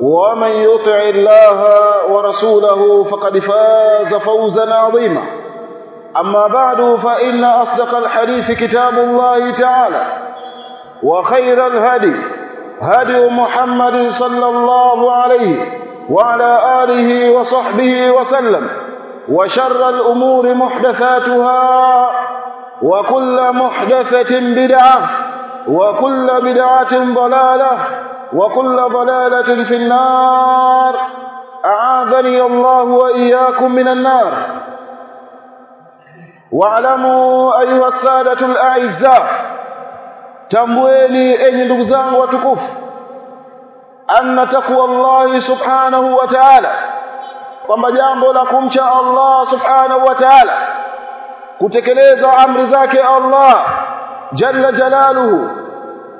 ومن يطع الله ورسوله فقد فاز فوزا عظيما. أما بعد فإن أصدق الحديث كتاب الله تعالى وخير الهدي هدي محمد صلى الله عليه وعلى آله وصحبه وسلم وشر الأمور محدثاتها وكل محدثة بدعة وكل بدعة ضلالة وكل ضلالة في النار أعاذني الله وإياكم من النار واعلموا أيها السادة الأعزاء tambueni enyi ndugu zangu watukufu anna taqwa Allah subhanahu wa ta'ala kwamba jambo la kumcha Allah subhanahu wa ta'ala kutekeleza amri zake Allah jalla jalaluhu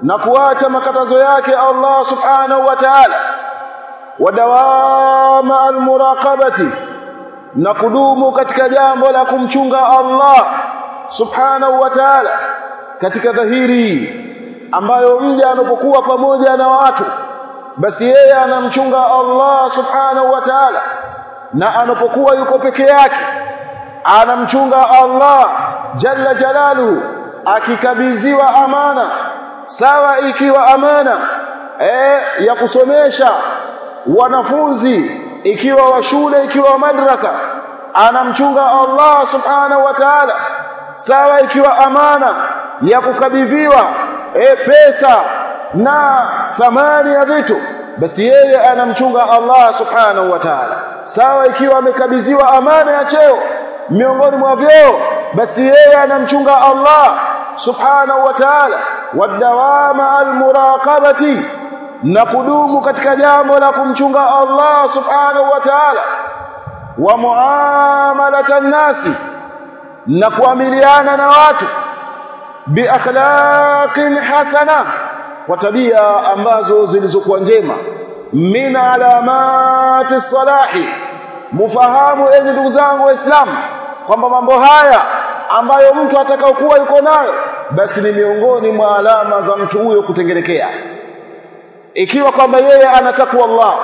na kuacha makatazo yake Allah subhanahu wa ta'ala. Wadawama almuraqabati na kudumu katika jambo la kumchunga Allah subhanahu wa ta'ala. Katika dhahiri ambayo mja anapokuwa pamoja na watu basi yeye anamchunga Allah subhanahu wa ta'ala. Na anapokuwa yuko peke yake anamchunga Allah jalla jalaluhu akikabidhiwa amana sawa ikiwa amana eh, ya kusomesha wanafunzi ikiwa wa shule ikiwa wa madrasa anamchunga Allah subhanahu wa ta'ala sawa ikiwa amana ya kukabidhiwa e, pesa na thamani ya vitu basi yeye anamchunga Allah subhanahu wa ta'ala. Sawa ikiwa amekabidhiwa amana ya cheo miongoni mwa vyeo basi yeye anamchunga Allah subhanahu wa ta'ala wadawama almuraqabati na kudumu katika jambo la kumchunga Allah subhanahu wa ta'ala wa muamalata nasi na kuamiliana na watu bi akhlaqin hasana kwa tabia ambazo zilizokuwa njema min alamati salahi mufahamu enyi ndugu zangu waislamu kwamba mambo haya ambayo mtu atakaokuwa yuko nayo basi ni miongoni mwa alama za mtu huyo kutengenekea. Ikiwa kwamba yeye anatakwa Allah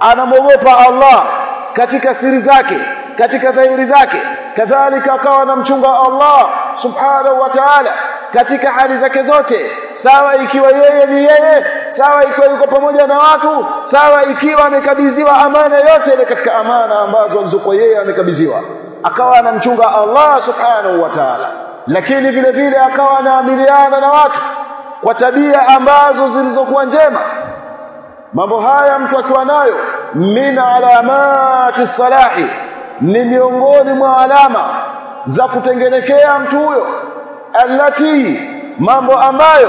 anamwogopa Allah katika siri zake katika dhahiri zake kadhalika akawa anamchunga Allah subhanahu wa ta'ala katika hali zake zote sawa ikiwa yeye ni yeye sawa ikiwa yuko pamoja na watu sawa ikiwa amekabidhiwa amana yote ile katika amana ambazo alizokuwa yeye amekabidhiwa akawa anamchunga Allah subhanahu wa ta'ala. Lakini vile vile akawa anaamiliana na watu kwa tabia ambazo zilizokuwa njema. Mambo haya mtu akiwa nayo min alamati salahi ni miongoni mwa alama za kutengenekea mtu huyo. Alati mambo ambayo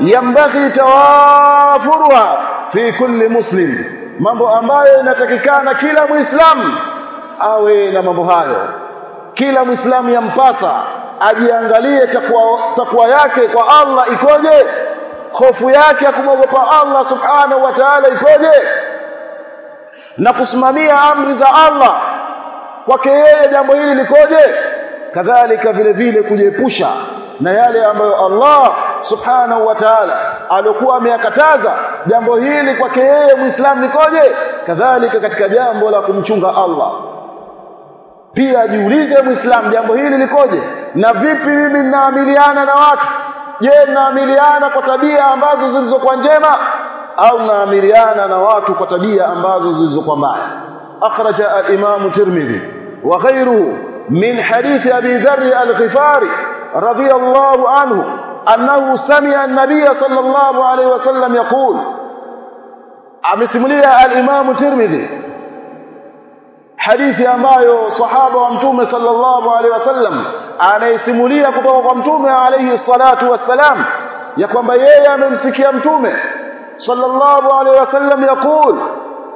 yambaghi tawafuruha fi kulli muslim mambo ambayo inatakikana kila muislamu awe na mambo hayo. Kila muislamu yampasa ajiangalie takwa, takwa yake kwa Allah ikoje? Hofu yake ya kumwogopa Allah subhanahu wa ta'ala ikoje? Na kusimamia amri za Allah kwake yeye jambo hili likoje? Kadhalika vile vile kujiepusha na yale ambayo Allah subhanahu wa ta'ala alikuwa ameyakataza jambo hili kwake yeye muislamu likoje? Kadhalika katika jambo la kumchunga Allah pia jiulize muislamu jambo hili likoje? Na vipi mimi ninaamiliana na watu? Je ninaamiliana kwa tabia ambazo zilizokuwa njema? Au naamiliana na watu kwa tabia ambazo zilizokuwa mbaya? Akhraja al-imam tirmidhi. Wa ghayruhu min hadith abi dharr al-ghifari radiyallahu anhu annahu sami'a an-nabiy sallallahu alayhi wasallam yaqul. Amesimulia al-imam tirmidhi hadithi ambayo sahaba wa mtume sallallahu alaihi wasallam anaisimulia kutoka kwa mtume alaihi salatu wassalam ya kwamba yeye amemsikia mtume sallallahu alaihi wasallam yakul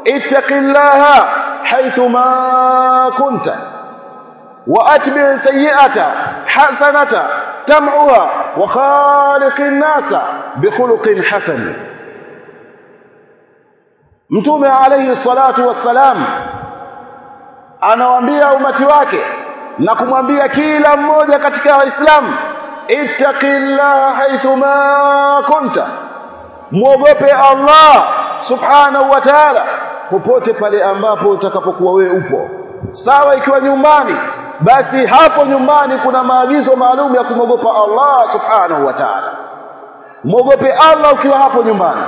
ittaqillaha haythu ma kunta wa atbi' sayyi'ata hasanata tam'uha wa khaliqin nasa bikhuluqin hasan. Mtume alaihi salatu wassalam anawaambia umati wake na kumwambia kila mmoja katika waislamu ittaqillaha haythu ma kunta muogope Allah subhanahu wa ta'ala popote pale ambapo utakapokuwa wewe upo. Sawa ikiwa nyumbani basi hapo nyumbani kuna maagizo maalum ya kumwogopa Allah subhanahu wa ta'ala. Muogope Allah ukiwa hapo nyumbani.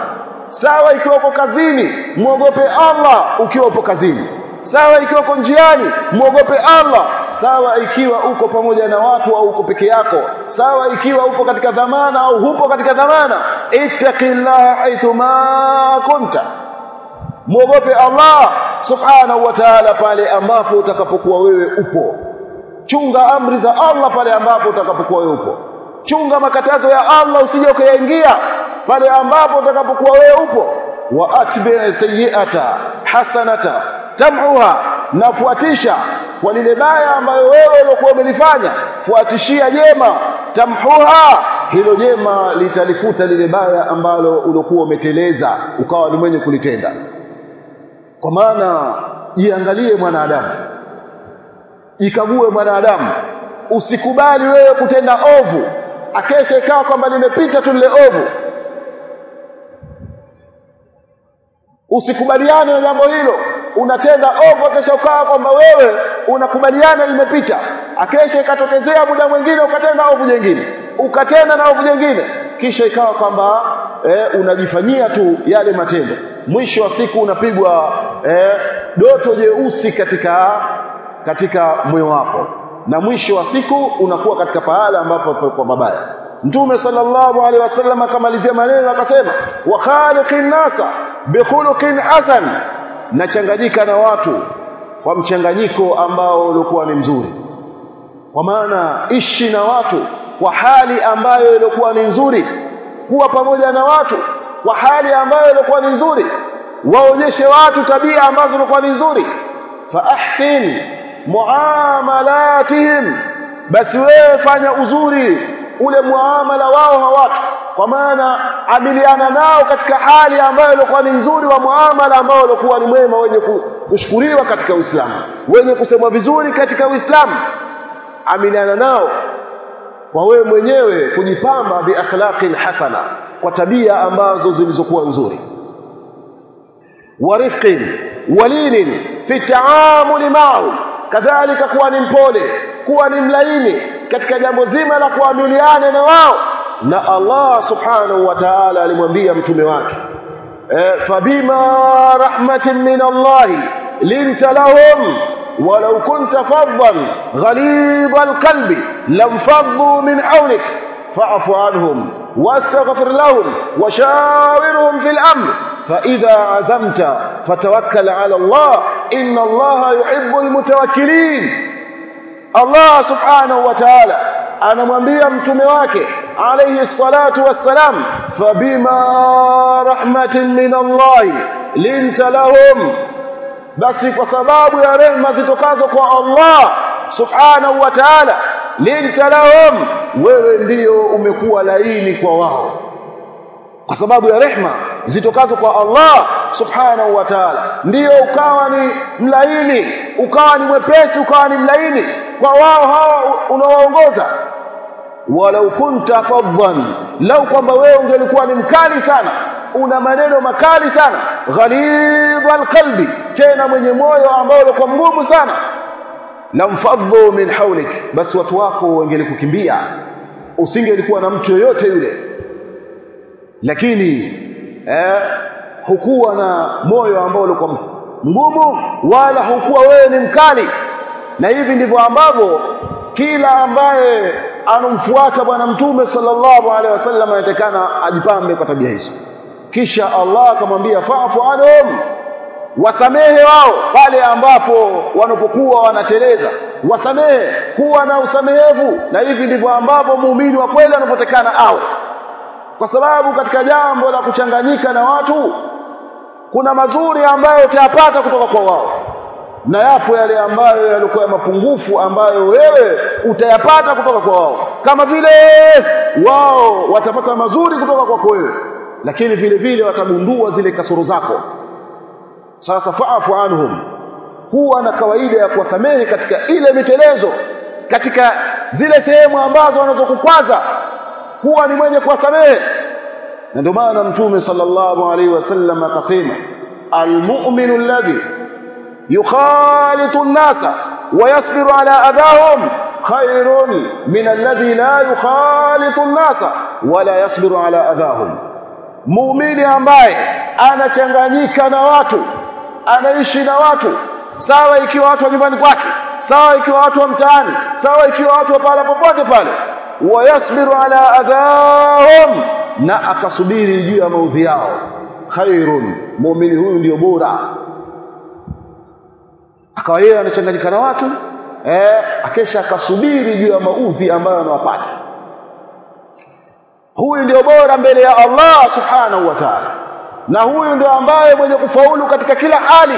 Sawa ikiwa uko kazini muogope Allah ukiwa upo kazini sawa ikiwa uko njiani muogope Allah. Sawa ikiwa uko pamoja na watu au uko peke yako. Sawa ikiwa uko katika dhamana au hupo katika dhamana. Ittaqillaha aithuma ma kunta. Muogope Allah subhanahu wa ta'ala pale ambapo utakapokuwa wewe upo. Chunga amri za Allah pale ambapo utakapokuwa wewe upo. Chunga makatazo ya Allah usije ukayaingia pale ambapo utakapokuwa wewe upo wa atbi sayyi'ata hasanata tamhuha nafuatisha kwa lile baya ambayo wewe ulikuwa umelifanya. Fuatishia jema tamhuha. Hilo jema litalifuta lile baya ambalo ulikuwa umeteleza ukawa ni mwenye kulitenda. Kwa maana jiangalie mwanadamu jikague mwanadamu. Usikubali wewe kutenda ovu. Akesha ikawa kwamba limepita tu lile ovu usikubaliane na jambo hilo. Unatenda ovu kesha ukawa kwamba wewe unakubaliana limepita akesha ikatokezea muda mwingine ukatenda ovu jengine. Ukatenda na ovu jengine. Kisha ikawa kwamba eh, unajifanyia tu yale matendo. Mwisho wa siku unapigwa eh, doto jeusi katika katika moyo wako. Na mwisho wa siku unakuwa katika pahala ambapo kwa mabaya. Mtume sallallahu alaihi wasallam akamalizia maneno akasema wa khaliqin nasa bi khuluqin hasan nachanganyika na watu kwa mchanganyiko ambao ulikuwa ni mzuri. Kwa maana ishi na watu kwa hali ambayo ilikuwa ni nzuri kuwa pamoja na watu kwa hali ambayo ilikuwa ni nzuri waonyeshe watu tabia ambazo ilikuwa ni nzuri. Fa ahsin muamalatihim basi wewe fanya uzuri ule muamala wao hawatu. Kwa maana amiliana nao katika hali ambayo ilikuwa ni nzuri wa muamala ambao ulikuwa ni mwema wenye kushukuriwa katika Uislamu wenye kusemwa vizuri katika Uislamu. Amiliana nao kwa wewe mwenyewe kujipamba bi akhlaqin hasana kwa tabia ambazo zilizokuwa nzuri. Wa warifqin walinin fi taamuli ma'u kadhalika kuwa ni mpole kuwa ni mlaini katika jambo zima la kuamiliana na wao na Allah subhanahu wa ta'ala alimwambia mtume wake e, fabima rahmatin min Allah linta lahum ولو كنت فظا غليظ القلب لانفضوا من حولك فاعف عنهم واستغفر لهم وشاورهم في الامر فاذا عزمت فتوكل على الله ان الله يحب المتوكلين Allah subhanahu wa ta'ala anamwambia mtume wake alayhi salatu wassalam fabima rahmatin min Allah linta lahum basi kwa sababu ya rehema zitokazo kwa Allah subhanahu wa ta'ala linta lahum wewe ndiyo umekuwa laini kwa wao. Kwa sababu ya rehema zitokazo kwa Allah subhanahu wa ta'ala ndiyo ukawa ni mlaini ukawa ni mwepesi ukawa ni mlaini kwa wao hawa unawaongoza? Walau kunta faddan lau kwamba wewe ungelikuwa ni mkali sana una maneno makali sana ghalidha alqalbi tena mwenye moyo ambao ulikuwa mgumu sana. Lamfadhu min hawlik basi watu wako wangelikukimbia. Usingelikuwa na mtu yoyote yule. Lakini eh, hukuwa na moyo ambao ulikuwa mgumu wala hukuwa wewe ni mkali na hivi ndivyo ambavyo kila ambaye anamfuata bwana mtume sallallahu alaihi wasallam anatakana ajipambe kwa tabia hizo. Kisha Allah akamwambia fa'fu anhum wasamehe wao pale ambapo wanapokuwa wanateleza. Wasamehe kuwa na usamehevu. Na hivi ndivyo ambavyo muumini wa kweli anapotekana awe. Kwa sababu katika jambo la kuchanganyika na watu kuna mazuri ambayo utayapata kutoka kwa wao na yapo yale ambayo yalikuwa ya mapungufu ambayo wewe utayapata kutoka kwa wao. Kama vile wao watapata mazuri kutoka kwako wewe lakini vile vile watagundua zile kasoro zako. Sasa faafu anhum huwa na kawaida ya kuwasamehe katika ile mitelezo katika zile sehemu ambazo wanazokukwaza. Huwa ni mwenye kuwasamehe. Na ndio maana mtume sallallahu alaihi wasallam akasema almu'minu alladhi yukhalitu an-nasa wa yasbiru ala adahum khairun min alladhi la yukhalitu an-nasa wala yasbiru ala adahum. Muumini ambaye anachanganyika na watu anaishi na watu sawa ikiwa watu wa nyumbani kwake sawa ikiwa watu wa mtaani sawa ikiwa watu wa pala popote pale wayasbiru ala adhahum na akasubiri juu ya maudhi yao. Khairun muumini huyu ndio bora akawa yeye anachanganyika na watu eh akesha akasubiri juu ya maudhi ambayo anawapata huyu ndio bora mbele ya Allah subhanahu wa ta'ala. Na huyu ndio ambaye mwenye kufaulu katika kila hali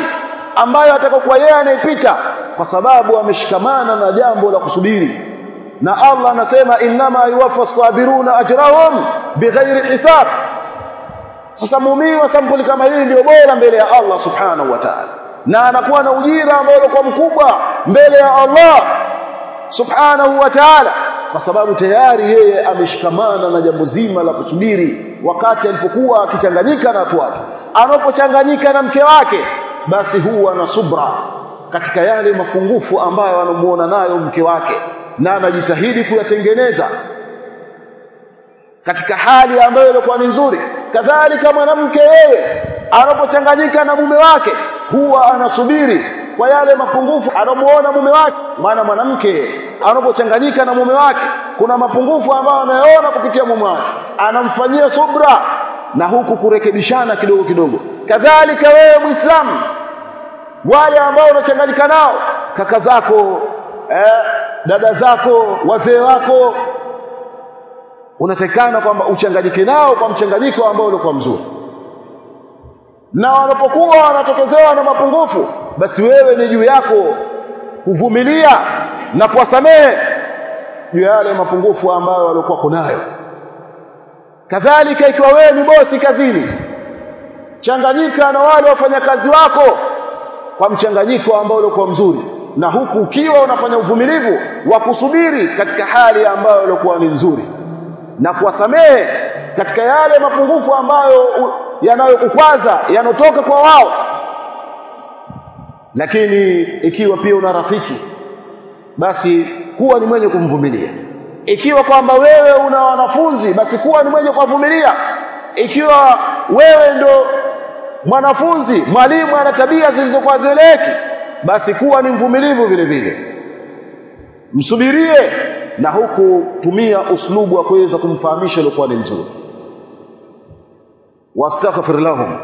ambayo atakokuwa yeye anaipita kwa sababu ameshikamana na jambo la kusubiri. Na Allah anasema innama yuwaffa sabiruna ajrahum bighairi hisab. Sasa muumini wa sampuli kama hii ndio bora mbele ya Allah subhanahu wa ta'ala na anakuwa na ujira ambao ulikuwa mkubwa mbele ya Allah subhanahu wa ta'ala kwa sababu tayari yeye ameshikamana na jambo zima la kusubiri wakati alipokuwa akichanganyika na watu wake. Anapochanganyika na mke wake basi huwa na subra katika yale mapungufu ambayo anamuona nayo mke wake na anajitahidi kuyatengeneza katika hali ambayo ilikuwa ni nzuri. Kadhalika mwanamke yeye anapochanganyika na mume wake huwa anasubiri kwa yale mapungufu anamuona mume wake. Maana mwanamke anapochanganyika na mume wake kuna mapungufu ambayo anayoona kupitia mume wake. Anamfanyia subra na huku kurekebishana kidogo kidogo. Kadhalika wewe muislamu wale ambao unachanganyika nao kaka zako eh, dada zako wazee wako unatekana kwamba uchanganyike nao kwa mchanganyiko ambao ulikuwa mzuri na wanapokuwa wanatokezewa na mapungufu basi wewe ni juu yako kuvumilia na kuwasamehe juu ya yale mapungufu ambayo walikuwa kunayo. Kadhalika ikiwa wewe ni bosi kazini changanyika na wale wafanyakazi wako kwa mchanganyiko ambao ulikuwa mzuri na huku ukiwa unafanya uvumilivu wa kusubiri katika hali ambayo ilikuwa ni nzuri na kuwasamehe katika yale mapungufu ambayo yanayokukwaza yanotoka kwa wao. Lakini ikiwa pia una rafiki basi kuwa ni mwenye kumvumilia. Ikiwa kwamba wewe una wanafunzi basi kuwa ni mwenye kuwavumilia. Ikiwa wewe ndo mwanafunzi mwalimu ana tabia zilizokuwa zeleki basi kuwa ni mvumilivu vile vile. Msubirie na huku tumia uslubu wa kuweza kumfahamisha uliokuwa ni nzuri wastaghfir lahum.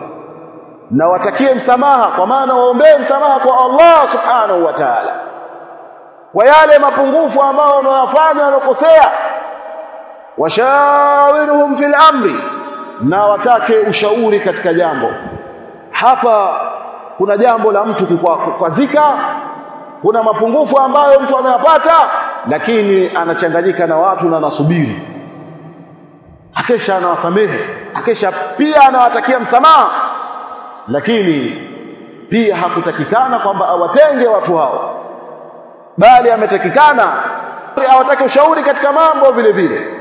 Na watakie msamaha kwa maana waombee msamaha kwa Allah subhanahu wa ta'ala. Kwa yale mapungufu ambayo wanayofanya wanakosea. Washawirhum fil amri. Na watake ushauri katika jambo. Hapa kuna jambo la mtu kukwazika kuna mapungufu ambayo mtu ameyapata lakini anachanganyika na watu na anasubiri akesha anawasamehe akesha pia anawatakia msamaha. Lakini pia hakutakikana kwamba awatenge watu hao bali ametakikana awatake ushauri katika mambo vile vile.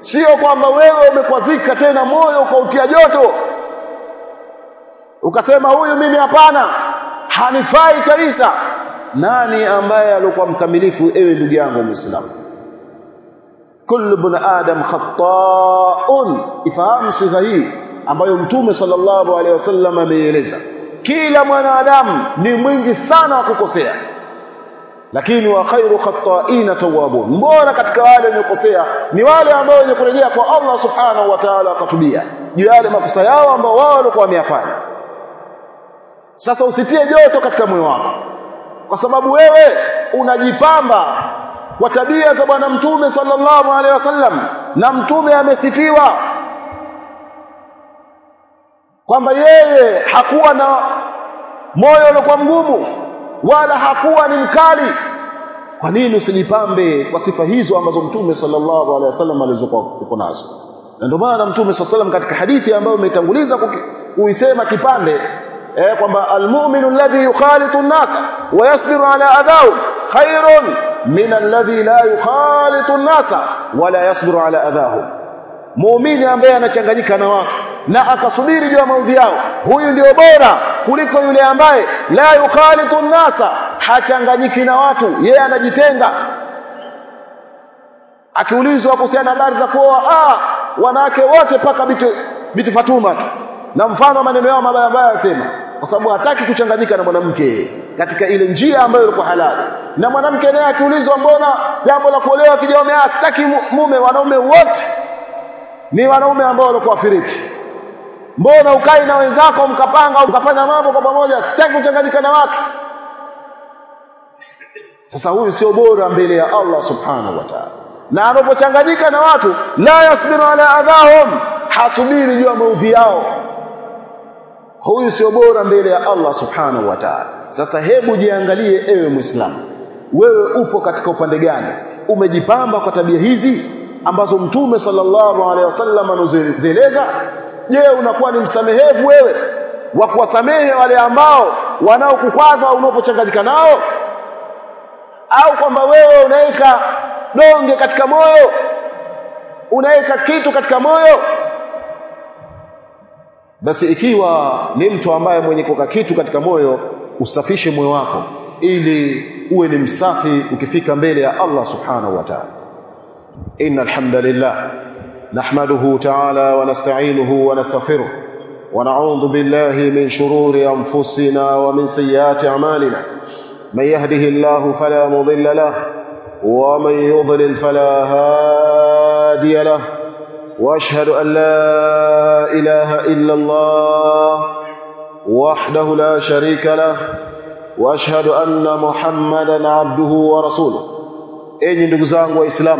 Sio kwamba wewe umekwazika tena moyo ukautia joto ukasema huyu mimi hapana hanifai kabisa. Nani ambaye alikuwa mkamilifu ewe ndugu yangu muislamu kullu ibn adam khata'un. Ifahamu sigha hii ambayo mtume sallallahu alaihi wasallam ameeleza kila mwanadamu ni mwingi sana wa kukosea. Lakini wa khairu khata'ina tawwabun. Bora katika wale waliokosea ni wale ambao wenye kurejea kwa Allah subhanahu wa ta'ala wakatubia. Juu yale makosa yao ambao wao walikuwa wameyafanya. Sasa usitie joto katika moyo wako. Kwa sababu wewe unajipamba kwa tabia za bwana mtume sallallahu alaihi wasallam na mtume amesifiwa kwamba yeye hakuwa na moyo uliokuwa mgumu wala hakuwa ni mkali. Kwa nini usijipambe kwa sifa hizo ambazo mtume sallallahu alaihi wasallam alizokuwa nazo? Na ndio maana mtume sallallahu alaihi katika hadithi ambayo umetanguliza kuisema kipande eh kwamba almu'minu alladhi yukhalitu an-nasa wa yasbiru ala adhahum khairun min alladhi la yukhalitu an-nasa wala yasbiru ala adhahum muumini ambaye anachanganyika na watu na akasubiri juu ya maudhi yao huyu ndio bora kuliko yule ambaye la yukhalitu an-nasa hachanganyiki na watu yeye anajitenga. Akiulizwa kuhusiana na habari za kuoa ah wanawake wote paka bitu, bitu Fatuma tu. Na mfano maneno yao mabaya mabaya yasema kwa sababu hataki kuchanganyika na mwanamke katika ile njia ambayo ilikuwa halali. Na mwanamke naye akiulizwa mbona jambo la kuolewa kijawame sitaki mume wanaume wote? Ni wanaume ambao walikuwa firiti mbona ukai na wenzako mkapanga ukafanya mambo kwa pamoja? Sitaki kuchanganyika na watu. Sasa huyu sio bora mbele ya Allah subhanahu wa ta'ala. Na anapochanganyika na watu la yasbiru ala adhahum hasubiri juu ya maudhi yao huyu sio bora mbele ya Allah subhanahu wa ta'ala. Sasa hebu jiangalie ewe muislamu wewe upo katika upande gani? Umejipamba kwa tabia hizi ambazo mtume sallallahu alaihi wasallam anazieleza je unakuwa ni msamehevu wewe wa kuwasamehe wale ambao wanaokukwaza unapochanganyika nao? Au kwamba wewe unaweka donge katika moyo unaweka kitu katika moyo basi ikiwa ni mtu ambaye mwenye kuweka kitu katika moyo usafishe moyo wako ili uwe ni msafi ukifika mbele ya Allah subhanahu wa ta'ala. Innal hamdalillah nahmaduhu ta'ala wa nasta'inuhu wa nastaghfiruh wa na'udhu billahi min shururi anfusina wa min sayyiati a'malina. Man yahdihillahu fala mudilla lahu wa man yudlil fala hadiya lahu وأشهد أن لا إله إلا الله وحده لا شريك له وأشهد أن محمدا عبده ورسوله. أين ندقزان وإسلام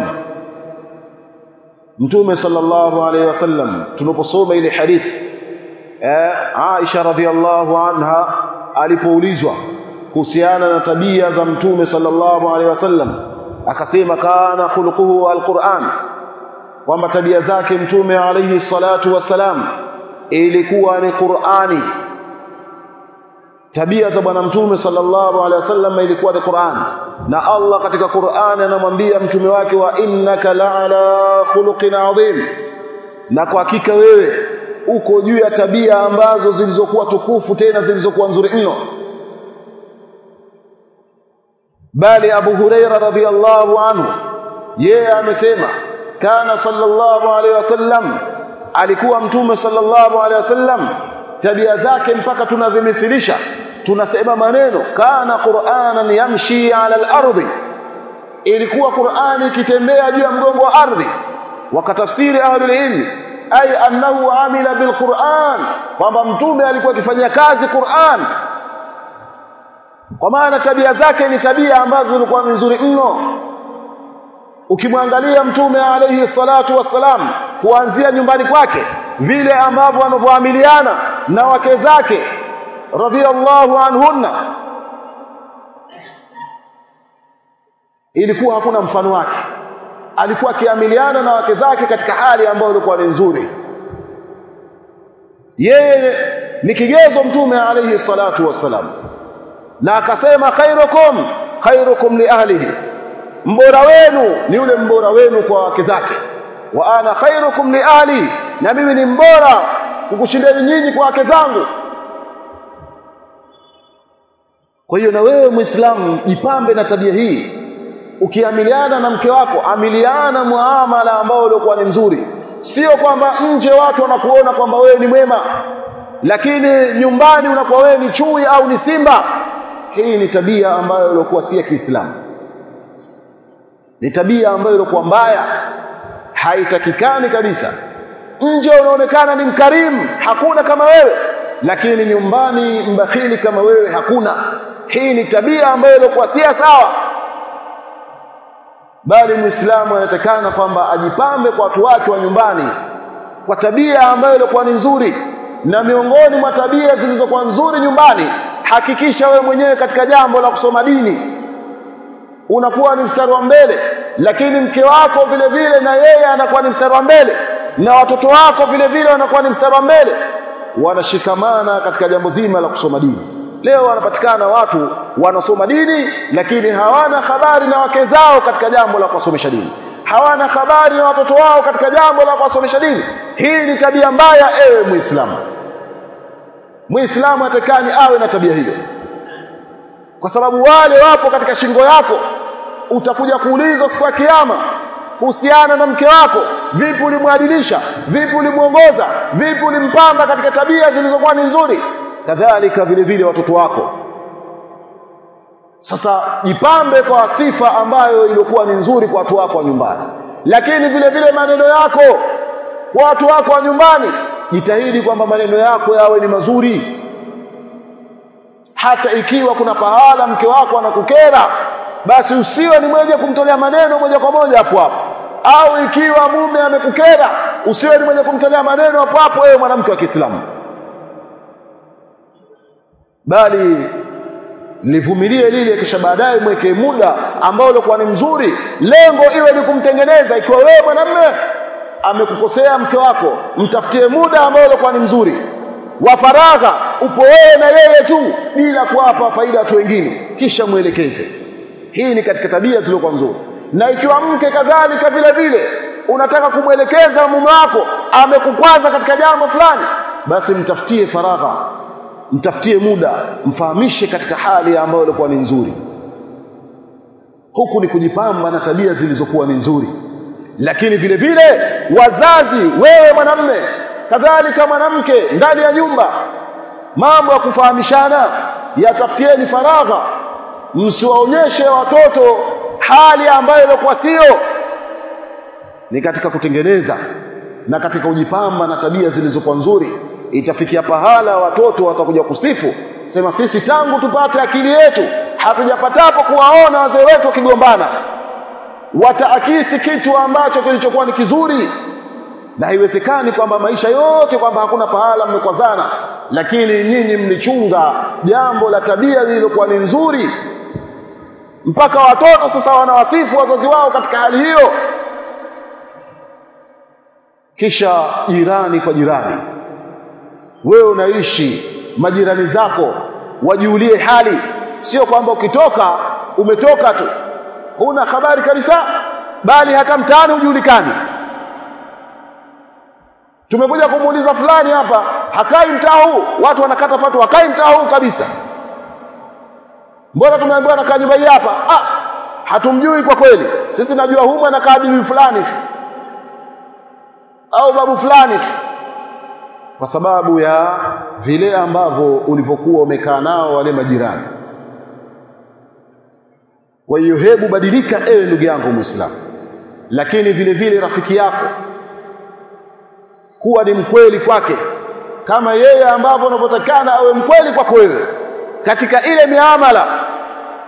نتوم صلى الله عليه وسلم تنقصوم إلى حديث عائشة رضي الله عنها ألي بوليزوا كسيانا نتبيا زمتوم صلى الله عليه وسلم أخسيم كان خلقه القرآن kwamba tabia zake mtume alayhi salatu wassalam ilikuwa ni Qur'ani. Tabia za bwana mtume sallallahu alaihi wasallam ilikuwa ni qurani na Allah katika qurani anamwambia mtume wake wa innaka la'ala khuluqin adhim. Na kwa hakika wewe uko juu ya tabia ambazo zilizokuwa tukufu tena zilizokuwa nzuri mno. Bali Abu Huraira radhiyallahu anhu yeye amesema kana sallallahu alaihi wasallam alikuwa mtume sallallahu alaihi wasallam. Tabia zake mpaka tunadhimithilisha tunasema maneno kana qur'anan yamshi ala al-ardi. Ilikuwa qur'ani ikitembea juu ya mgongo wa ardhi. Wakatafsiri ahlul ilm ay annahu amila bil qur'an kwamba mtume alikuwa akifanyia kazi qur'an. Kwa maana tabia zake ni tabia ambazo zilikuwa nzuri mno ukimwangalia mtume alayhi salatu wassalam kuanzia nyumbani kwake vile ambavyo anavyoamiliana na wake zake radhiallahu anhunna ilikuwa hakuna mfano wake. Alikuwa akiamiliana na wake zake katika hali ambayo ilikuwa ni nzuri. Yeye ni kigezo mtume alayhi salatu wassalam. Na akasema khairukum khairukum li ahlihi mbora wenu ni yule mbora wenu kwa wake zake. Wa ana khairukum li ali na mimi ni mbora kukushindeni nyinyi kwa wake zangu. Kwa hiyo na wewe muislamu jipambe na tabia hii. Ukiamiliana na mke wako amiliana muamala ambao uliokuwa ni mzuri. Sio kwamba nje watu wanakuona kwamba wewe ni mwema lakini nyumbani unakuwa wewe ni chui au ni simba. Hii ni tabia ambayo ilikuwa si ya Kiislamu ni tabia ambayo ilikuwa mbaya haitakikani kabisa. Nje unaonekana ni mkarimu hakuna kama wewe. Lakini nyumbani mbakhili kama wewe hakuna. Hii ni tabia ambayo ilikuwa si sawa. Bali muislamu anatakana kwamba ajipambe kwa watu wake wa nyumbani kwa tabia ambayo ilikuwa ni nzuri. Na miongoni mwa tabia zilizokuwa nzuri nyumbani hakikisha wewe mwenyewe katika jambo la kusoma dini unakuwa ni mstari wa mbele lakini mke wako vile vile na yeye anakuwa ni mstari wa mbele na watoto wako vile vile wanakuwa ni mstari wa mbele wanashikamana katika jambo zima la kusoma dini. Leo wanapatikana watu wanasoma dini lakini hawana habari na wake zao katika jambo la kuwasomesha dini. Hawana habari na watoto wao katika jambo la kuwasomesha dini. Hii ni tabia mbaya ewe muislamu. Muislamu atakani awe na tabia hiyo kwa sababu wale wapo katika shingo yako utakuja kuulizwa siku ya kiyama kuhusiana na mke wako vipi ulimwadilisha vipi ulimwongoza vipi ulimpamba katika tabia zilizokuwa ni nzuri. Kadhalika vile vile watoto wako. Sasa jipambe kwa sifa ambayo ilikuwa ni nzuri kwa watu wako wa nyumbani. Lakini vile vile maneno yako kwa watu wako wa nyumbani jitahidi kwamba maneno yako yawe ni mazuri hata ikiwa kuna pahala mke wako anakukera basi usiwe ni mwenye kumtolea maneno moja kwa moja hapo hapo. Au ikiwa mume amekukera usiwe ni mwenye kumtolea maneno hapo hapo wewe mwanamke wa Kiislamu. Bali livumilie lile kisha baadaye mweke muda ambao ulikuwa ni mzuri lengo iwe ni kumtengeneza. Ikiwa wewe mwanamume amekukosea mke wako mtafutie muda ambao ulikuwa ni mzuri wa faragha upo wewe na yeye tu bila kuwapa faida watu wengine. Kisha mwelekeze. Hii ni katika tabia zilizokuwa nzuri. Na ikiwa mke kadhalika vile vile unataka kumwelekeza mume wako amekukwaza katika jambo fulani basi mtafutie faragha mtafutie muda mfahamishe katika hali ambayo ilikuwa ni nzuri. Huku ni kujipamba na tabia zilizokuwa ni nzuri. Lakini vile vile wazazi wewe mwanamme kadhalika mwanamke ndani ya nyumba mambo ya kufahamishana yatafutieni faragha. Msiwaonyeshe watoto hali ambayo ilikuwa sio. Ni katika kutengeneza na katika kujipamba na tabia zilizokuwa nzuri itafikia pahala watoto watakuja kusifu. Sema sisi tangu tupate akili yetu hatujapatapo kuwaona wazee wetu wakigombana. Wataakisi kitu ambacho kilichokuwa ni kizuri na haiwezekani kwamba maisha yote kwamba hakuna pahala mmekwazana. Lakini nyinyi mlichunga jambo la tabia lililokuwa ni nzuri. Mpaka watoto sasa wanawasifu wazazi wao katika hali hiyo. Kisha jirani kwa jirani. Wewe unaishi majirani zako wajiulie hali. Sio kwamba ukitoka umetoka tu. Huna habari kabisa bali hata mtaani hujulikani tumekuja kumuuliza fulani hapa hakai mtaa huu? Watu wanakata fatu hakai mtaa huu kabisa. Mbona tumeambiwa anakaa nyumba hii hapa? Ah hatumjui kwa kweli. Sisi najua humu anakaa bibi fulani tu. Au babu fulani tu. Kwa sababu ya vile ambavyo ulivyokuwa umekaa nao wale majirani. Kwa hiyo hebu badilika ewe ndugu yangu muislamu. Lakini vile vile rafiki yako kuwa ni mkweli kwake. Kama yeye ambavyo unapotakana awe mkweli kwako wewe. Katika ile miamala.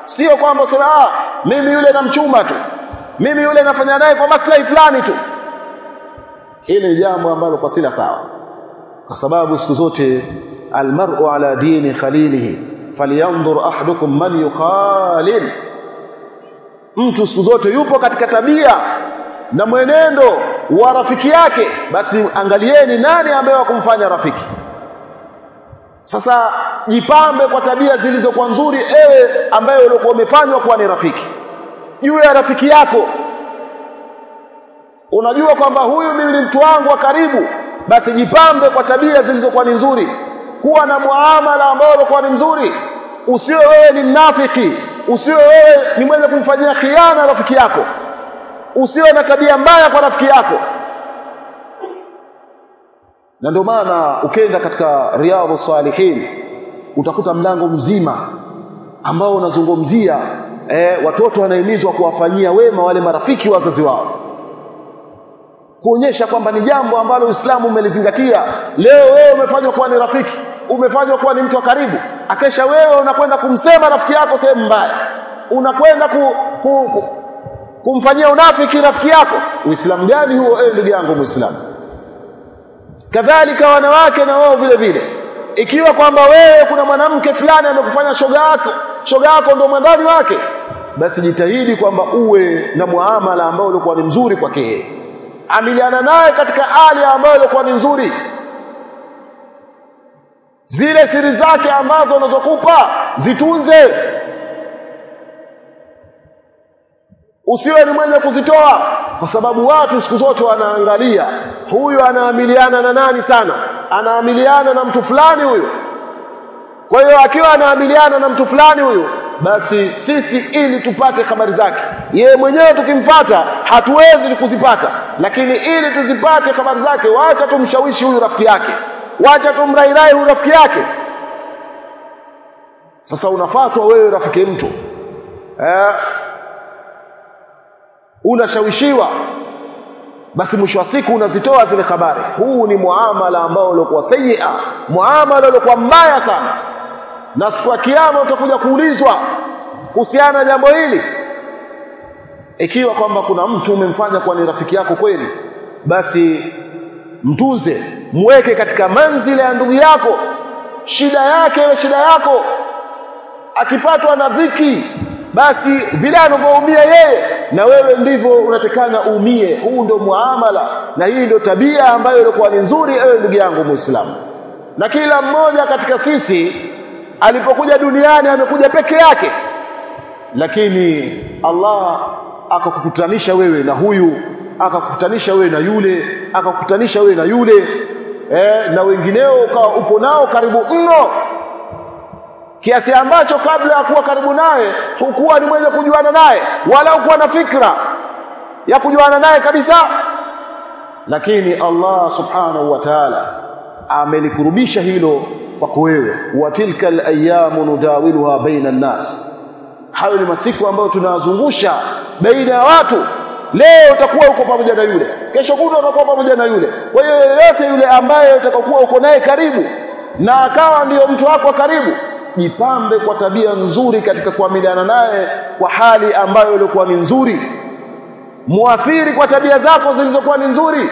Sio kwamba sema ah mimi yule namchuma tu. Mimi yule nafanya naye kwa maslahi fulani tu. Hili ni jambo ambalo kwa sila sawa. Kwa sababu siku zote almar'u ala dini khalilihi falyanzur ahadukum man yukhalil. Mtu siku zote yupo katika tabia na mwenendo wa rafiki yake basi angalieni nani ambaye wakumfanya rafiki. Sasa jipambe kwa tabia zilizokuwa nzuri ewe ambaye ulikuwa umefanywa kuwa ni rafiki. Juu ya rafiki yako. Unajua kwamba huyu mimi ni mtu wangu wa karibu basi jipambe kwa tabia zilizokuwa ni nzuri. Kuwa na muamala ambao ulikuwa ni mzuri. Usiwe wewe ni mnafiki. Usiwe wewe ni mwenye kumfanyia khiana rafiki yako usiwe na tabia mbaya kwa rafiki yako. Na ndio maana ukenda katika riadhu salihin utakuta mlango mzima ambao unazungumzia eh, watoto wanahimizwa kuwafanyia wema wale marafiki wazazi wao. Kuonyesha kwamba ni jambo ambalo Uislamu umelizingatia. Leo wewe umefanywa kuwa ni rafiki umefanywa kuwa ni mtu wa karibu. Akesha wewe unakwenda kumsema rafiki yako sehemu mbaya. Unakwenda ku, ku, ku, kumfanyia unafiki rafiki yako. Uislamu gani huo ewe ndugu yangu muislamu? Kadhalika wanawake na wao vile vile. Ikiwa kwamba wewe kuna mwanamke fulani amekufanya shoga yako shoga yako ndio mwandani wake basi jitahidi kwamba uwe na muamala ambao ulikuwa ni mzuri kwake amiliana naye katika hali ambayo ilikuwa ni nzuri. Zile siri zake ambazo unazokupa zitunze usiwe ni mwenye kuzitoa kwa sababu watu siku zote wanaangalia huyu anaamiliana na nani sana? Anaamiliana na mtu fulani huyu. Kwa hiyo akiwa anaamiliana na mtu fulani huyu basi sisi ili tupate habari zake. Yeye mwenyewe tukimfata hatuwezi kuzipata. Lakini ili tuzipate habari zake wacha tumshawishi huyu rafiki yake. Wacha tumrairai huyu rafiki yake. Sasa unafatwa wewe rafiki mtu. Eh, unashawishiwa. Basi mwisho wa siku unazitoa zile habari huu ni muamala ambao ulikuwa sayyi'a. Muamala ulikuwa mbaya sana. Na siku ya kiyama utakuja kuulizwa kuhusiana na jambo hili. Ikiwa kwamba kuna mtu umemfanya kuwa ni rafiki yako kweli basi mtuze muweke katika manzila ya ndugu yako. Shida yake iwe shida yako. Akipatwa na dhiki basi vile anavyoumia yeye na wewe ndivyo unatekana uumie. Huu ndio muamala na hii ndio tabia ambayo ilikuwa ni nzuri ewe ndugu yangu muislamu. Na kila mmoja katika sisi alipokuja duniani amekuja peke yake. Lakini Allah akakukutanisha wewe na huyu akakukutanisha wewe na yule akakukutanisha wewe na yule eh, na wengineo ukawa upo nao karibu mno kiasi ambacho kabla ya kuwa karibu naye hukuwa ni mwenye kujuana naye wala hukuwa na fikra ya kujuana naye kabisa. Lakini Allah subhanahu wa ta'ala amelikurubisha hilo kwako wewe. Wa tilka alayamu nudawiluha baina nnas hayo ni masiku ambayo tunazungusha baina ya watu. Leo utakuwa uko pamoja na yule kesho kutwa utakuwa pamoja na yule. Kwa hiyo yoyote yule ambaye utakokuwa uko naye karibu na akawa ndiyo mtu wako karibu jipambe kwa tabia nzuri katika kuamiliana naye kwa hali ambayo ilikuwa ni nzuri. Muathiri kwa tabia zako zilizokuwa ni nzuri.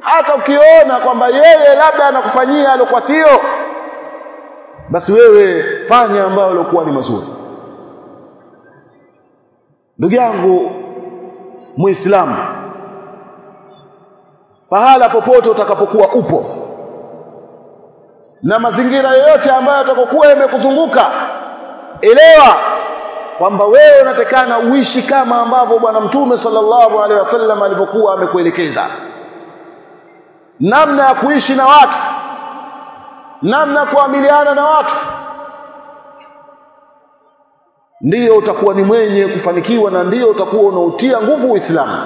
Hata ukiona kwamba yeye labda anakufanyia alikuwa sio basi wewe fanya ambayo ilikuwa ni mazuri. Ndugu yangu muislamu pahala popote utakapokuwa upo na mazingira yoyote ambayo atakokuwa yamekuzunguka elewa kwamba wewe unatakana uishi kama ambavyo bwana mtume sallallahu alaihi wasallam alivyokuwa amekuelekeza. Namna ya kuishi na watu namna ya kuamiliana na watu ndiyo utakuwa ni mwenye kufanikiwa na ndiyo utakuwa unautia nguvu Uislamu.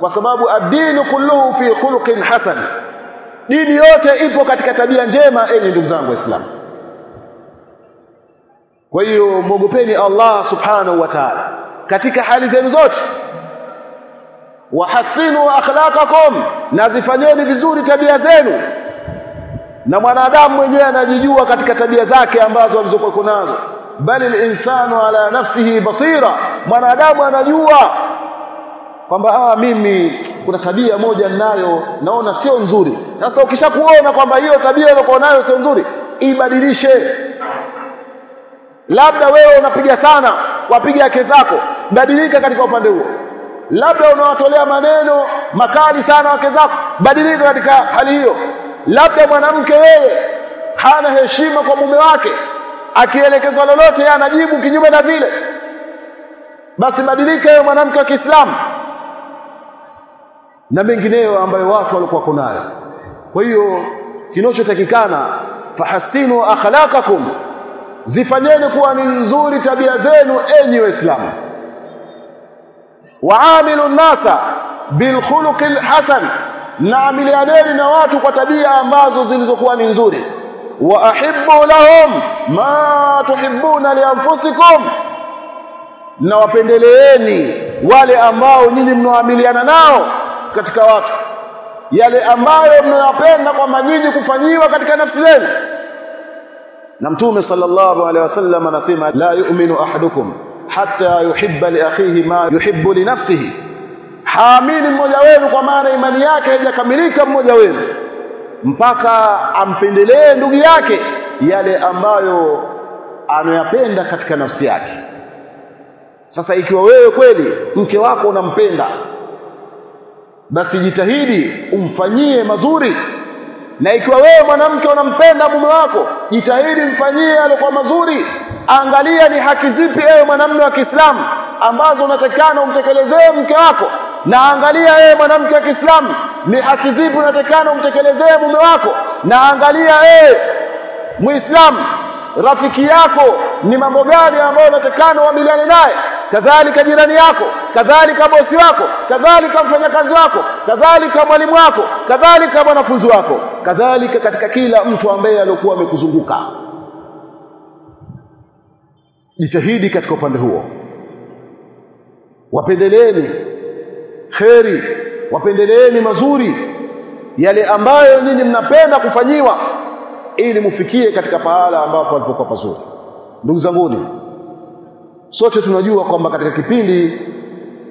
Kwa sababu ad-dinu kulluhu fi khuluqin hasan dini yote ipo katika tabia njema enyi ndugu zangu waislamu. Kwa hiyo mwogopeni Allah subhanahu wa ta'ala katika hali zenu zote. Wahasinu akhlaqakum na zifanyeni vizuri tabia zenu. Na mwanadamu mwenyewe anajijua katika tabia zake ambazo alizokuwa nazo. Bali al-insanu ala nafsihi basira mwanadamu anajua kwamba ah mimi kuna tabia moja ninayo naona sio nzuri. Sasa ukishakuona kwamba hiyo tabia uliyokuwa nayo sio nzuri ibadilishe. Labda wewe unapiga sana wapiga yake zako badilika katika upande huo. Labda unawatolea maneno makali sana wake zako badilika katika hali hiyo. Labda mwanamke wewe hana heshima kwa mume wake akielekezwa lolote yeye anajibu kinyume na vile. Basi badilika wewe mwanamke wa Kiislamu na mengineyo ambayo watu walikuwa kunayo. Kwa hiyo kinachotakikana fahasinu akhlaqakum zifanyeni kuwa ni nzuri tabia zenu enyi waislamu. Waamilu nasa bilkhuluqi lhasan, na amilianeni na watu kwa tabia ambazo zilizokuwa ni nzuri. Wa ahibbu lahum ma tuhibbuna lianfusikum na wapendeleeni wale ambao nyinyi mnaoamiliana nao katika watu. Yale ambayo mnayapenda kwamba nyinyi kufanyiwa katika nafsi zenu. Na mtume sallallahu alaihi wasallam anasema la yu'minu ahadukum hatta yuhibba li akhihi ma yuhibbu li nafsihi. Haamini mmoja wenu kwa maana imani yake haijakamilika mmoja wenu mpaka ampendelee ndugu yake yale ambayo anayapenda katika nafsi yake. Sasa ikiwa wewe kweli mke wako unampenda basi jitahidi umfanyie mazuri. Na ikiwa wewe mwanamke unampenda mume wako jitahidi mfanyie alikuwa mazuri. Angalia ni haki zipi ewe mwanamume wa Kiislamu ambazo unatakana umtekelezee mke wako. Na angalia wewe mwanamke wa Kiislamu ni haki zipi unatakana umtekelezee mume wako. Na angalia ewe Muislamu rafiki yako ni mambo gani ambayo unatakana uamiliane naye kadhalika jirani yako kadhalika bosi wako kadhalika mfanyakazi wako kadhalika mwalimu wako kadhalika mwanafunzi wako kadhalika katika kila mtu ambaye aliokuwa amekuzunguka. Jitahidi katika upande huo. Wapendeleeni kheri wapendeleeni mazuri yale ambayo nyinyi mnapenda kufanyiwa ili mufikie katika pahala ambapo alipokuwa pazuri. Ndugu zanguni sote tunajua kwamba katika kipindi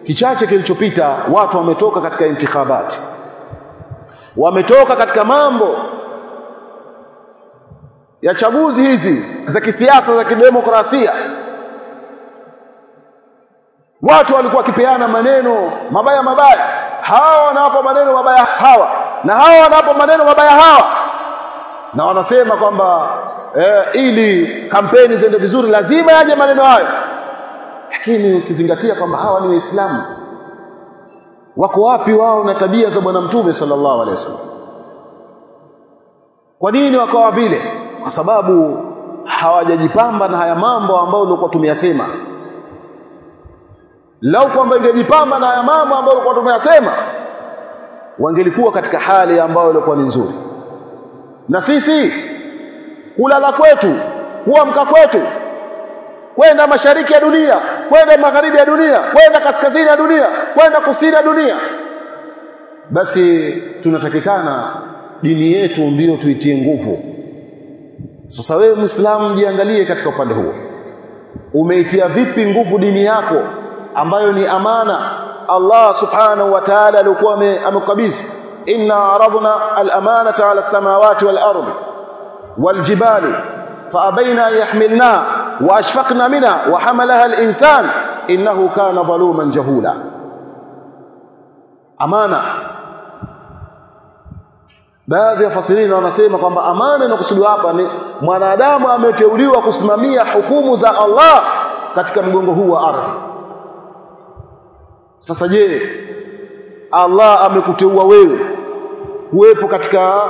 kichache kilichopita watu wametoka katika intikhabati. Wametoka katika mambo ya chaguzi hizi za kisiasa za kidemokrasia. Watu walikuwa wakipeana maneno mabaya mabaya. Hawa wanawapa maneno mabaya hawa na hawa wanawapa maneno mabaya hawa. Na wanasema kwamba eh, ili kampeni ziende vizuri lazima yaje maneno hayo lakini ukizingatia kwamba hawa ni waislamu wako wapi wao na tabia za bwana mtume sallallahu alaihi wasallam? Kwa nini wakawa vile? Kwa sababu hawajajipamba na haya mambo ambayo tulikuwa tumeyasema. Lau kwamba ingejipamba na haya mambo ambayo tulikuwa tumeyasema wangelikuwa katika hali ambayo ilikuwa ni nzuri. Na sisi kulala kwetu kuamka kwetu kwenda mashariki ya dunia kwenda magharibi ya dunia kwenda kaskazini ya dunia kwenda kusini ya dunia. Basi tunatakikana dini yetu ndiyo tuitie nguvu. Sasa wewe Muislamu jiangalie katika upande huo. Umeitia vipi nguvu dini yako ambayo ni amana? Allah subhanahu wa ta'ala alikuwa amekabidhi inna aradna al-amanata 'ala as-samawati wal-ardi wal-jibali fa abaina yahmilna. وأشفقنا منها وحملها الإنسان إنه كان ظلوما جهولا أمانة baadhi ya fasirina wanasema kwamba amana inakusudiwa hapa ni mwanadamu ameteuliwa kusimamia hukumu za Allah katika mgongo huu wa ardhi sasa je Allah amekuteua wewe kuwepo katika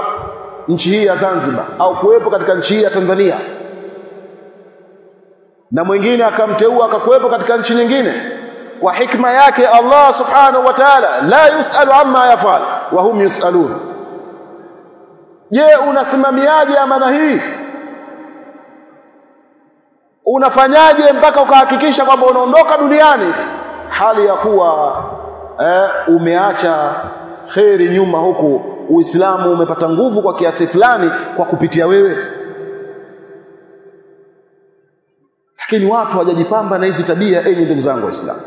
nchi hii ya Zanzibar au kuwepo katika nchi hii ya Tanzania Na mwingine akamteua akakuwepo katika nchi nyingine. Kwa hikma yake Allah subhanahu wa ta'ala la yusalu amma yafal wa hum yusalun. Je unasimamiaje amana hii? Unafanyaje mpaka ukahakikisha kwamba unaondoka duniani? Hali ya kuwa eh, umeacha kheri nyuma huku Uislamu umepata nguvu kwa kiasi fulani kwa kupitia wewe lakini watu hawajajipamba na hizi tabia enyi ndugu zangu waislamu.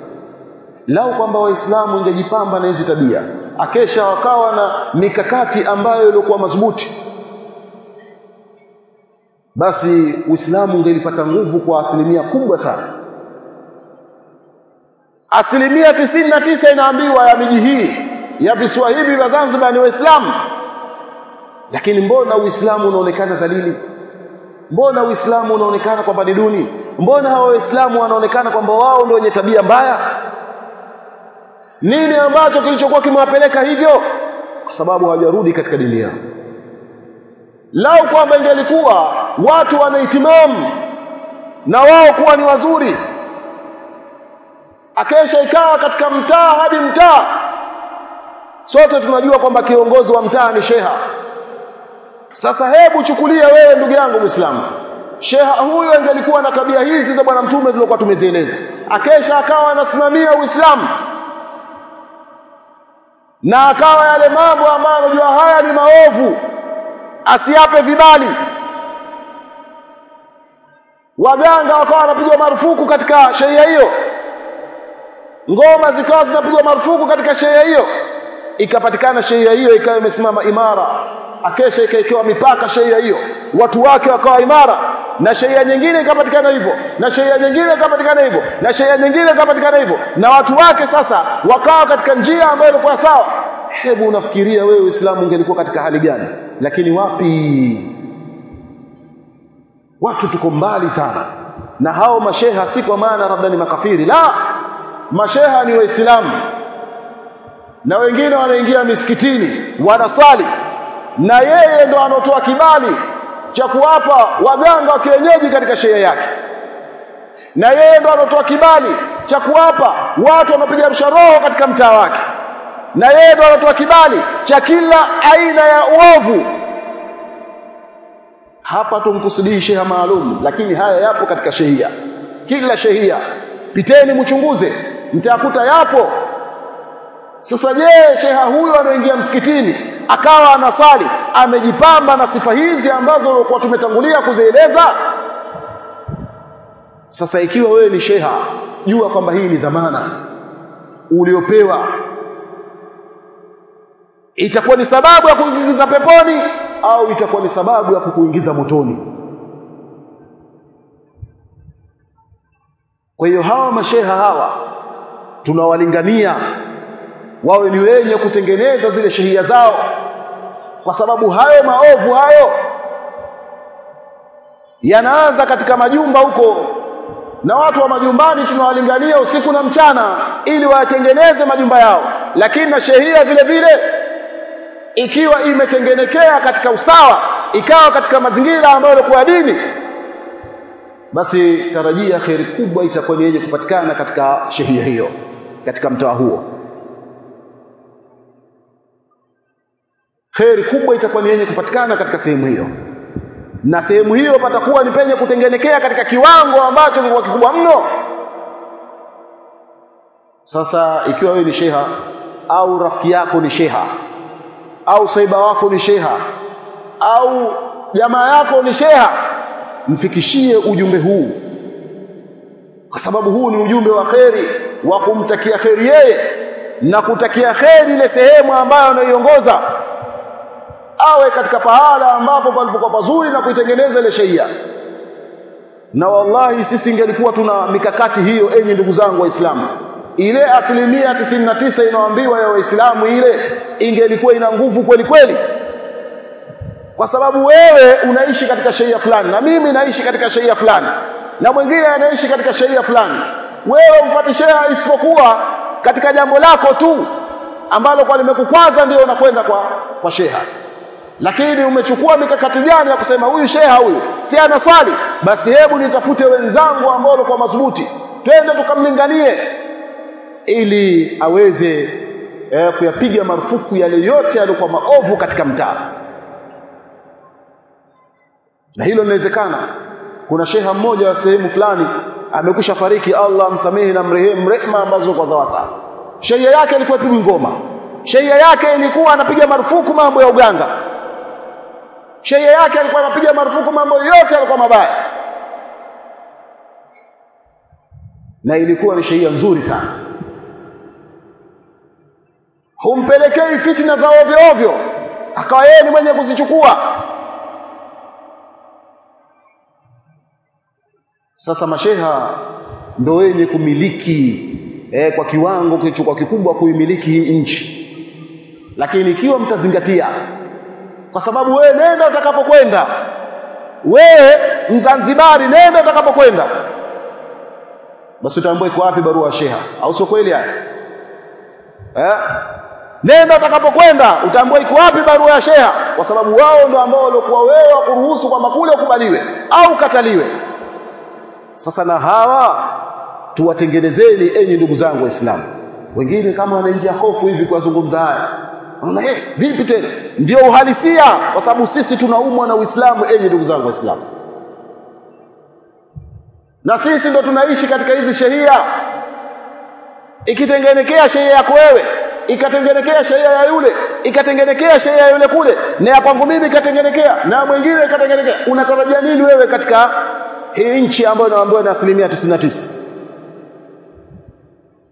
Lau kwamba waislamu ingejipamba na hizi tabia akesha wakawa na mikakati ambayo ilikuwa madhubuti basi uislamu ungelipata nguvu kwa asilimia kubwa sana. Asilimia tisini na tisa inaambiwa ya miji hii ya visiwa hivi vya Zanzibar ni waislamu. Lakini mbona uislamu unaonekana dhalili mbona uislamu unaonekana kwamba ni duni? Mbona hawa waislamu wanaonekana kwamba wao ndio wenye tabia mbaya? Nini ambacho kilichokuwa kimewapeleka hivyo? Kwa sababu hawajarudi katika dini yao. Lau kwamba ingelikuwa watu wanahitimamu na wao kuwa ni wazuri akesha ikawa katika mtaa hadi mtaa sote tunajua kwamba kiongozi wa mtaa ni sheha sasa hebu chukulia wewe ndugu yangu Muislamu. Sheha huyo angelikuwa na tabia hizi za bwana mtume tuliokuwa tumezieleza. Akesha akawa anasimamia Uislamu. Na akawa yale mambo ambayo anajua haya ni maovu. Asiape vibali. Waganga wakawa wanapigwa marufuku katika sheria hiyo. Ngoma zikawa zinapigwa marufuku katika sheria hiyo. Ikapatikana sheria hiyo ikawa imesimama imara akesha ikaekewa mipaka sheria hiyo. Watu wake wakawa imara na sheria nyingine ikapatikana hivyo na sheria nyingine ikapatikana hivyo na sheria nyingine ikapatikana hivyo. Na watu wake sasa wakawa katika njia ambayo ilikuwa sawa. Hebu unafikiria wewe Uislamu ungelikuwa katika hali gani? Lakini wapi? Watu tuko mbali sana. Na hao masheha si kwa maana labda ni makafiri. La masheha ni waislamu. Na wengine wanaingia misikitini wanaswali na yeye ndo anotoa kibali cha kuwapa waganga wa kienyeji katika sheria yake. Na yeye ndo anotoa kibali cha kuwapa watu wanapiga msha roho katika mtaa wake. Na yeye ndo anatoa kibali cha kila aina ya uovu. Hapa tumkusudii sheha maalum lakini haya yapo katika shehia kila shehia piteni mchunguze mtakuta yapo. Sasa je sheha huyo anaingia msikitini akawa anasali amejipamba na sifa hizi ambazo kwa tumetangulia kuzieleza. Sasa ikiwa wewe ni sheha jua kwamba hii ni dhamana uliopewa. Itakuwa ni sababu ya kuingiza peponi au itakuwa ni sababu ya kukuingiza motoni? Kwa hiyo hawa masheha hawa tunawalingania wawe ni wenye kutengeneza zile shehia zao. Kwa sababu hayo maovu hayo yanaanza katika majumba huko. Na watu wa majumbani tunawalingania usiku na mchana ili wayatengeneze majumba yao. Lakini na shehia vile vile ikiwa imetengenekea katika usawa ikawa katika mazingira ambayo yalikuwa dini basi tarajia kheri kubwa itakuwa ni yenye kupatikana katika shehia hiyo katika mtaa huo kheri kubwa itakuwa ni yenye kupatikana katika sehemu hiyo. Na sehemu hiyo patakuwa ni penye kutengenekea katika kiwango ambacho kilikuwa kikubwa mno. Sasa ikiwa wewe ni sheha au rafiki yako ni sheha au saiba wako ni sheha au jamaa yako ni sheha mfikishie ujumbe huu. Kwa sababu huu ni ujumbe wa kheri wa kumtakia kheri yeye na kutakia kheri ile sehemu ambayo anaiongoza awe katika pahala ambapo palipokuwa pazuri na kuitengeneza ile sheria. Na wallahi sisi ingelikuwa tuna mikakati hiyo enyi ndugu zangu waislamu. Ile asilimia tisini na tisa inayoambiwa ya waislamu ile ingelikuwa ina nguvu kweli kweli? Kwa sababu wewe unaishi katika sheria fulani na mimi naishi katika sheria fulani na mwingine anaishi katika sheria fulani. Wewe umfuati sheria isipokuwa katika jambo lako tu ambalo kwa limekukwaza ndio unakwenda kwa kwa sheha lakini umechukua mikakati gani ya kusema huyu sheha huyu si ana swali basi hebu nitafute wenzangu ambao kwa madhubuti. Twende tukamlinganie ili aweze eh, kuyapiga marufuku yale yote yaliyokuwa maovu katika mtaa. Na hilo linawezekana. Kuna sheha mmoja wa sehemu fulani amekusha fariki Allah msamehe na mrehemu rehema ambazo kwa zawasa sheria yake ilikuwa pigwi ngoma. Sheria yake ilikuwa anapiga marufuku mambo ya uganga sheria yake alikuwa anapiga marufuku mambo yote yalikuwa mabaya. Na ilikuwa ni sheria nzuri sana. Humpelekei fitina za ovyo ovyo. Akawa yeye ni mwenye kuzichukua. Sasa masheha ndo wenye kumiliki eh, kwa kiwango kilichokuwa kikubwa kuimiliki hii nchi. Lakini ikiwa mtazingatia kwa sababu wewe nenda utakapokwenda. Wewe mzanzibari nenda utakapokwenda. Basi utaambiwa iko wapi barua ya sheha. Au sio kweli haya? Eh? Nenda utakapokwenda utaambiwa iko wapi barua ya sheha. Kwa sababu wao ndio ambao walikuwa wewe wakuruhusu kwamba kule ukubaliwe au kataliwe sasa na hawa tuwatengenezeni enyi ndugu zangu waislamu. Wengine kama wanaingia hofu hivi kuwazungumza haya Unaona eh vipi tena? Ndio uhalisia kwa sababu sisi tunaumwa na Uislamu. Enyi ndugu zangu waislamu na sisi ndo tunaishi katika hizi sheria ikitengenekea sheria yako wewe ikatengenekea sheria ya yule ikatengenekea sheria ya yule kule na ya kwangu mimi ikatengenekea na mwingine ikatengenekea. Unatarajia nini wewe katika hii nchi ambayo inaambiwa na asilimia 99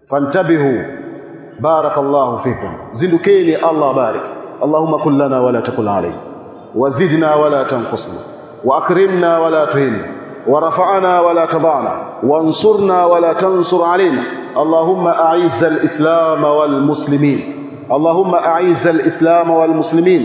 fantabihu barakallahu fikum. Zindukeni Allah barik. Allahumma kun lana wala takul alayhi wazidna wala tanqusna. واكرمنا ولا تهنا ورفعنا ولا تضعنا وانصرنا ولا تنصر علينا اللهم اعز الاسلام والمسلمين اللهم اعز الاسلام والمسلمين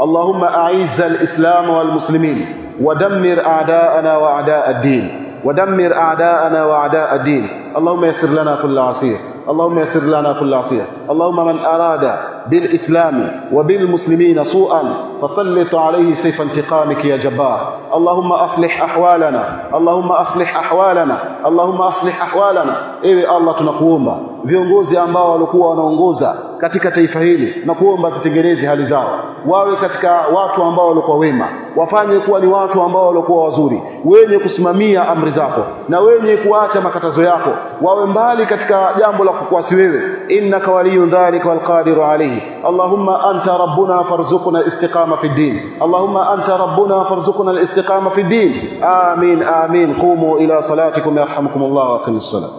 اللهم اعز الاسلام والمسلمين ودمر اعداءنا واعداء الدين ودمر اعداءنا واعداء الدين اللهم يسر لنا كل عسير اللهم يسر لنا كل عسير اللهم من اراد بالاسلام وبالمسلمين سوءا فسلط عليه سيف انتقامك يا جبار اللهم اصلح احوالنا اللهم اصلح احوالنا اللهم aslih ahwalana ewe Allah tunakuomba viongozi ambao walikuwa wanaongoza katika taifa hili na kuomba zitengeneze hali zao wawe katika watu ambao walikuwa wema wafanye kuwa ni watu ambao walikuwa wazuri wenye kusimamia amri zako na wenye kuacha makatazo yako Wawe mbali katika jambo la kukuasi wewe innaka waliyun dhalika walqadiru alayhi allahumma anta rabbuna farzuqna istiqama fi din allahumma anta rabbuna farzuqna alistiqama fi din amin amin qumu ila salatikum yarhamukumullah wa aqimus salat